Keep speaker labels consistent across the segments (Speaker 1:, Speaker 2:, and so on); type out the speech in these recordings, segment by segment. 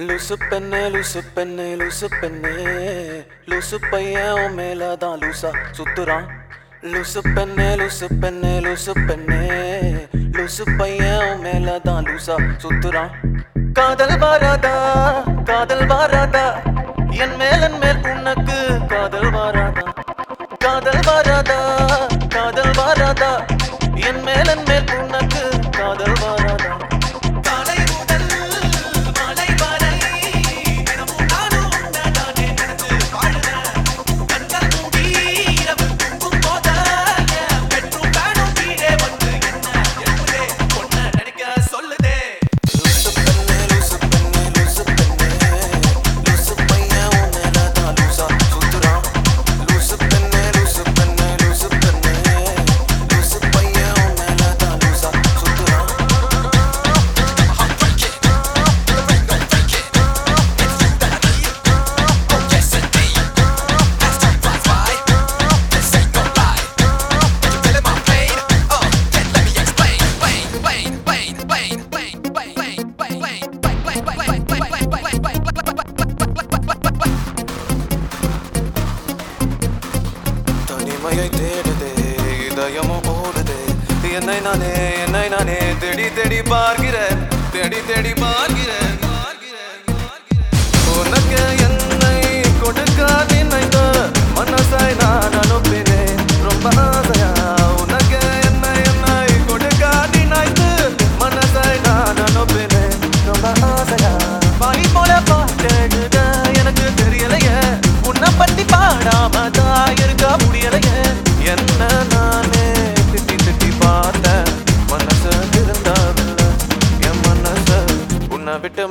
Speaker 1: லூசு பெண்ணே லூசு பெண்ணே லூசு பெண்ணே. லூசு பையன் உன் மேலதான் லூசா சுத்துறான். லூசு பெண்ணே லூசு பெண்ணே லூசு பெண்ணே. லூசு பையன் உன் மேலதான் லூசா சுத்துறான். காதல் வாராதா? காதல் வாராதா? என் மேலன் மேல் உனக்கு காதல் வாராதா? காதல் வாராதா? காதல் வாராதா? இதயமும் ஓடுதே என்னை நானே என்னை நானே தேடி தேடி பார்க்கிறேன். தேடி தேடி பார்க்கிறேன்.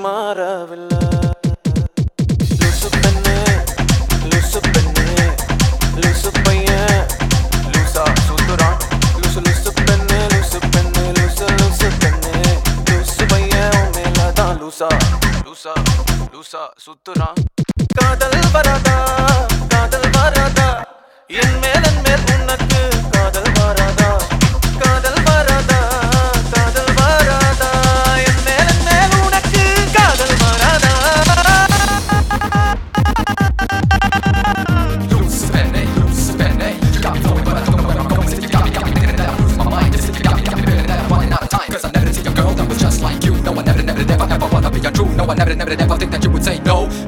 Speaker 1: மாறவில்லை. லூசு பெண்ணே லூசு பெண்ணே லூசு பையன். லூசா சுத்துறான் லூசு லூசு பெண்ணே லூசு பெண்ணே லூசு லூசு பெண்ணே. லூசு பையன் லூசா. லூசா லூசா சுத்துறான் காதல் வராதா காதல் வராதா? என் மேல் என் மேல் உனக்கு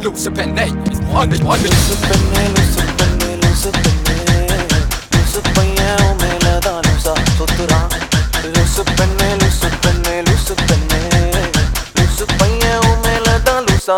Speaker 2: Loser pen, nej, on me, on me
Speaker 1: லூசு பெண்ணே லூசு பெண்ணே லூசு பெண்ணே லூசு பையன் உன் மேலதான் லூசா சுத்துறான் லூசு பெண்ணே லூசு பெண்ணே லூசு பெண்ணே லூசு பையன் உன் மேலதான் லூசா